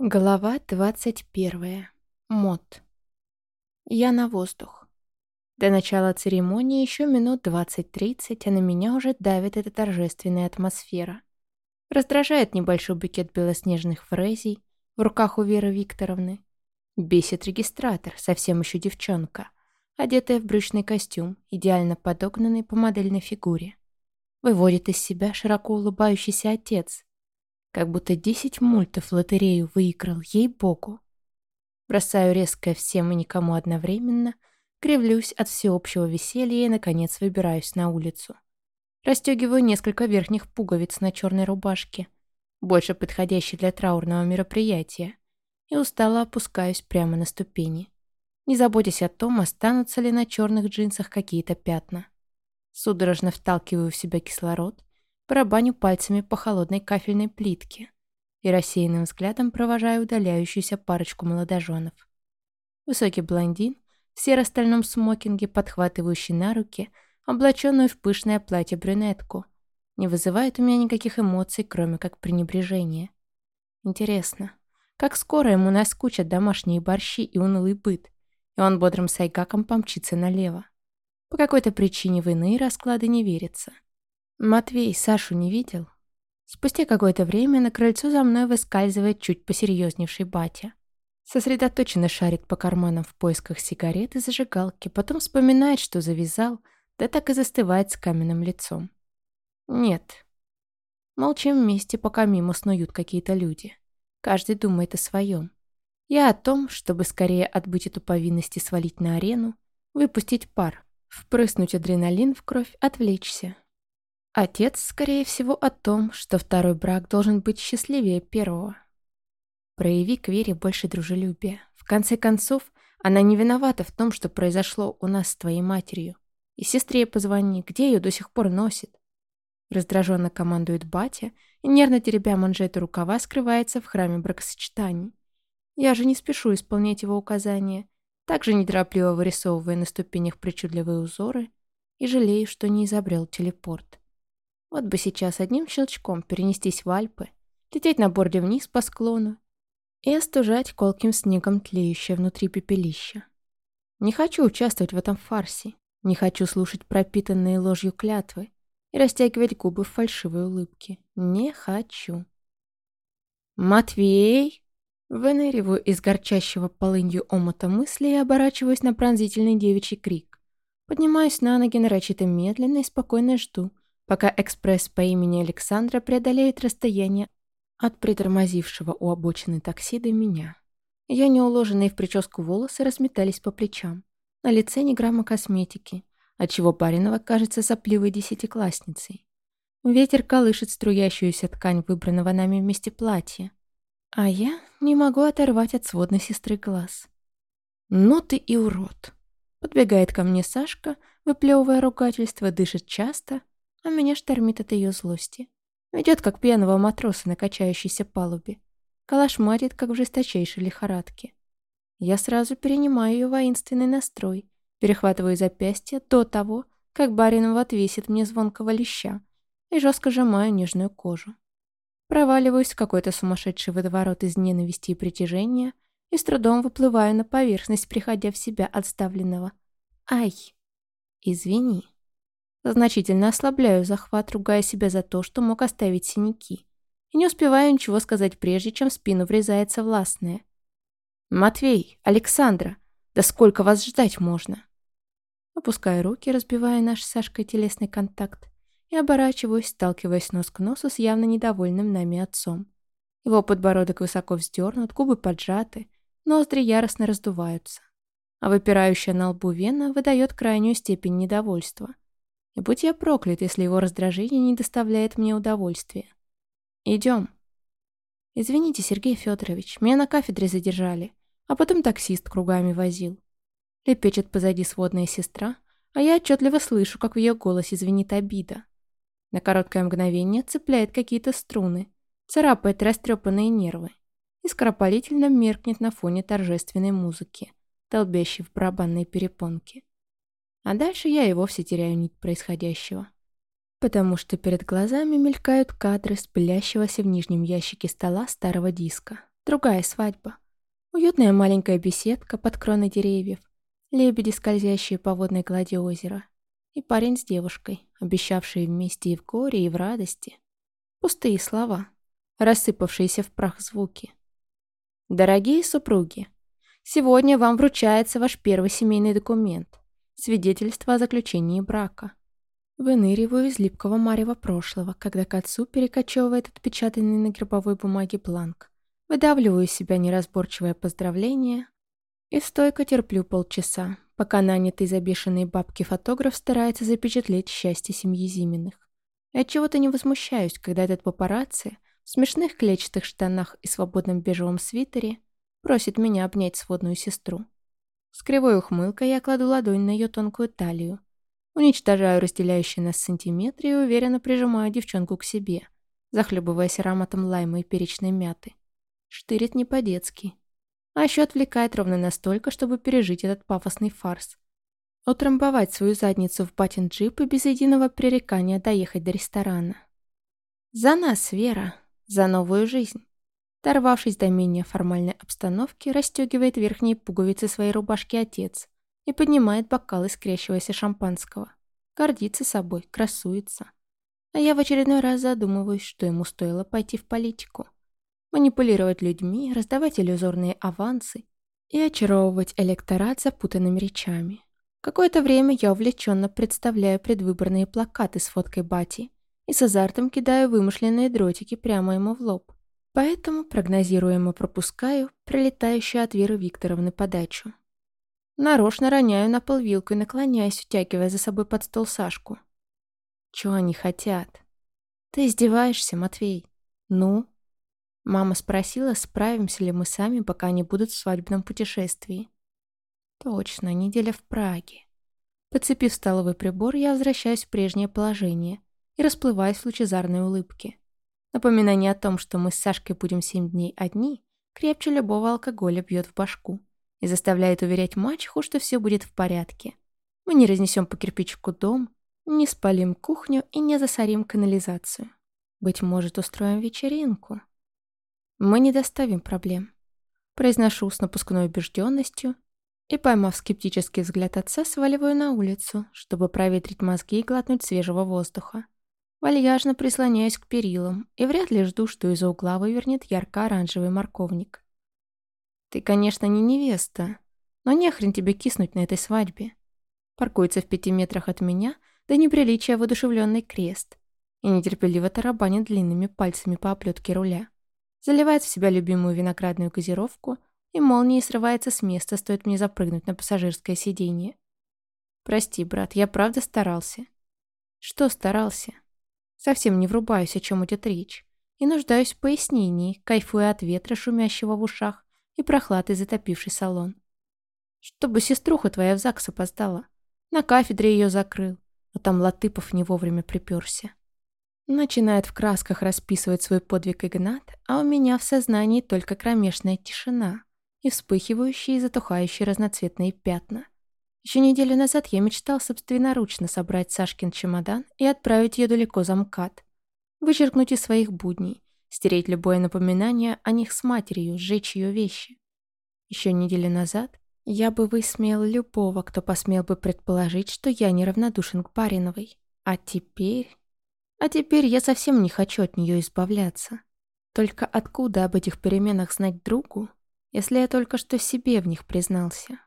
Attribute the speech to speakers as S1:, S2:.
S1: Глава 21. Мод. Я на воздух. До начала церемонии еще минут 20-30, а на меня уже давит эта торжественная атмосфера. Раздражает небольшой букет белоснежных фрезий в руках у Веры Викторовны. Бесит регистратор, совсем еще девчонка, одетая в брючный костюм, идеально подогнанный по модельной фигуре. Выводит из себя широко улыбающийся отец, как будто десять мультов лотерею выиграл, ей-богу. Бросаю резкое всем и никому одновременно, кривлюсь от всеобщего веселья и, наконец, выбираюсь на улицу. Растегиваю несколько верхних пуговиц на черной рубашке, больше подходящей для траурного мероприятия, и устало опускаюсь прямо на ступени, не заботясь о том, останутся ли на черных джинсах какие-то пятна. Судорожно вталкиваю в себя кислород, барабаню пальцами по холодной кафельной плитке и рассеянным взглядом провожаю удаляющуюся парочку молодоженов. Высокий блондин в серо-стальном смокинге, подхватывающий на руки облаченную в пышное платье брюнетку, не вызывает у меня никаких эмоций, кроме как пренебрежения. Интересно, как скоро ему наскучат домашние борщи и унылый быт, и он бодрым сайгаком помчится налево. По какой-то причине в иные расклады не верится. Матвей Сашу не видел? Спустя какое-то время на крыльцо за мной выскальзывает чуть посерьезневший батя. Сосредоточенно шарит по карманам в поисках сигарет и зажигалки, потом вспоминает, что завязал, да так и застывает с каменным лицом. Нет. Молчим вместе, пока мимо снуют какие-то люди. Каждый думает о своем. Я о том, чтобы скорее отбыть эту повинность и свалить на арену, выпустить пар, впрыснуть адреналин в кровь, отвлечься. Отец, скорее всего, о том, что второй брак должен быть счастливее первого. Прояви к Вере больше дружелюбия. В конце концов, она не виновата в том, что произошло у нас с твоей матерью. И сестре позвони, где ее до сих пор носит. Раздраженно командует батя и, нервно теребя манжеты рукава, скрывается в храме бракосочетаний. Я же не спешу исполнять его указания, также неторопливо вырисовывая на ступенях причудливые узоры и жалею, что не изобрел телепорт. Вот бы сейчас одним щелчком перенестись в Альпы, лететь на борде вниз по склону и остужать колким снегом тлеющее внутри пепелища. Не хочу участвовать в этом фарсе, не хочу слушать пропитанные ложью клятвы и растягивать губы в фальшивой улыбке. Не хочу. «Матвей!» Выныриваю из горчащего полынью омута мысли и оборачиваюсь на пронзительный девичий крик. Поднимаюсь на ноги нарочито медленно и спокойно жду, пока экспресс по имени Александра преодолеет расстояние от притормозившего у обочины такси до меня. Ее неуложенные в прическу волосы разметались по плечам. На лице ни грамма косметики, отчего Баринова кажется сопливой десятиклассницей. Ветер колышет струящуюся ткань выбранного нами вместе платья. А я не могу оторвать от сводной сестры глаз. «Ну ты и урод!» Подбегает ко мне Сашка, выплевывая ругательство, дышит часто, а меня штормит от ее злости. Ведет, как пьяного матроса на качающейся палубе. Калашматит, как в жесточайшей лихорадке. Я сразу перенимаю ее воинственный настрой, перехватываю запястье до того, как Баринов отвесит мне звонкого леща и жестко сжимаю нежную кожу. Проваливаюсь в какой-то сумасшедший водоворот из ненависти и притяжения и с трудом выплываю на поверхность, приходя в себя отставленного. Ай! Извини. Значительно ослабляю захват, ругая себя за то, что мог оставить синяки. И не успеваю ничего сказать прежде, чем в спину врезается властное. «Матвей! Александра! Да сколько вас ждать можно?» Опускаю руки, разбивая наш с Сашкой телесный контакт, и оборачиваюсь, сталкиваясь нос к носу с явно недовольным нами отцом. Его подбородок высоко вздернут, губы поджаты, ноздри яростно раздуваются. А выпирающая на лбу вена выдает крайнюю степень недовольства – и будь я проклят, если его раздражение не доставляет мне удовольствия. Идем. Извините, Сергей Федорович, меня на кафедре задержали, а потом таксист кругами возил. Лепечет позади сводная сестра, а я отчетливо слышу, как в ее голосе звенит обида. На короткое мгновение цепляет какие-то струны, царапает растрепанные нервы и скоропалительно меркнет на фоне торжественной музыки, долбящей в барабанные перепонки. А дальше я и вовсе теряю нить происходящего. Потому что перед глазами мелькают кадры с пылящегося в нижнем ящике стола старого диска. Другая свадьба. Уютная маленькая беседка под кроной деревьев, лебеди, скользящие по водной глади озера, и парень с девушкой, обещавшие вместе и в горе, и в радости. Пустые слова, рассыпавшиеся в прах звуки. Дорогие супруги, сегодня вам вручается ваш первый семейный документ – свидетельство о заключении брака. Выныриваю из липкого марева прошлого, когда к отцу перекочевывает отпечатанный на гербовой бумаге бланк. Выдавливаю из себя неразборчивое поздравление и стойко терплю полчаса, пока нанятый за бешеные бабки фотограф старается запечатлеть счастье семьи Зиминых. Я чего-то не возмущаюсь, когда этот папарацци в смешных клетчатых штанах и свободном бежевом свитере просит меня обнять сводную сестру. С кривой ухмылкой я кладу ладонь на ее тонкую талию, уничтожаю разделяющие нас сантиметры и уверенно прижимаю девчонку к себе, захлебываясь ароматом лайма и перечной мяты. Штырит не по-детски. А еще отвлекает ровно настолько, чтобы пережить этот пафосный фарс. Утрамбовать свою задницу в батин джип и без единого пререкания доехать до ресторана. За нас, Вера. За новую жизнь. Торвавшись до менее формальной обстановки, расстегивает верхние пуговицы своей рубашки отец и поднимает бокал искрящегося шампанского. Гордится собой, красуется. А я в очередной раз задумываюсь, что ему стоило пойти в политику манипулировать людьми, раздавать иллюзорные авансы и очаровывать электорат запутанными речами. Какое-то время я увлеченно представляю предвыборные плакаты с фоткой Бати и с азартом кидаю вымышленные дротики прямо ему в лоб. Поэтому прогнозируемо пропускаю прилетающую от Веры Викторовны подачу. Нарочно роняю на пол вилку и наклоняюсь, утягивая за собой под стол Сашку. Чего они хотят? Ты издеваешься, Матвей? Ну? Мама спросила, справимся ли мы сами, пока они будут в свадебном путешествии. Точно, неделя в Праге. Подцепив столовый прибор, я возвращаюсь в прежнее положение и расплываюсь в лучезарной улыбке. Напоминание о том, что мы с Сашкой будем семь дней одни, крепче любого алкоголя бьет в башку и заставляет уверять мачеху, что все будет в порядке. Мы не разнесем по кирпичику дом, не спалим кухню и не засорим канализацию. Быть может, устроим вечеринку. Мы не доставим проблем. Произношу с напускной убежденностью и, поймав скептический взгляд отца, сваливаю на улицу, чтобы проветрить мозги и глотнуть свежего воздуха. Вальяжно прислоняюсь к перилам и вряд ли жду, что из-за угла вывернет ярко-оранжевый морковник. «Ты, конечно, не невеста, но не хрен тебе киснуть на этой свадьбе». Паркуется в пяти метрах от меня до неприличия воодушевленный крест и нетерпеливо тарабанит длинными пальцами по оплетке руля заливает в себя любимую виноградную газировку и молнией срывается с места, стоит мне запрыгнуть на пассажирское сиденье. «Прости, брат, я правда старался». «Что старался?» Совсем не врубаюсь, о чем идет речь, и нуждаюсь в пояснении, кайфуя от ветра, шумящего в ушах, и прохлады, затопивший салон. «Чтобы сеструха твоя в ЗАГС опоздала. На кафедре ее закрыл, а там Латыпов не вовремя приперся. Начинает в красках расписывать свой подвиг Игнат, а у меня в сознании только кромешная тишина и вспыхивающие и затухающие разноцветные пятна. Еще неделю назад я мечтал собственноручно собрать Сашкин чемодан и отправить ее далеко за МКАД. Вычеркнуть из своих будней, стереть любое напоминание о них с матерью, сжечь ее вещи. Еще неделю назад я бы высмеял любого, кто посмел бы предположить, что я неравнодушен к Бариновой. А теперь... А теперь я совсем не хочу от нее избавляться. Только откуда об этих переменах знать другу, если я только что себе в них признался?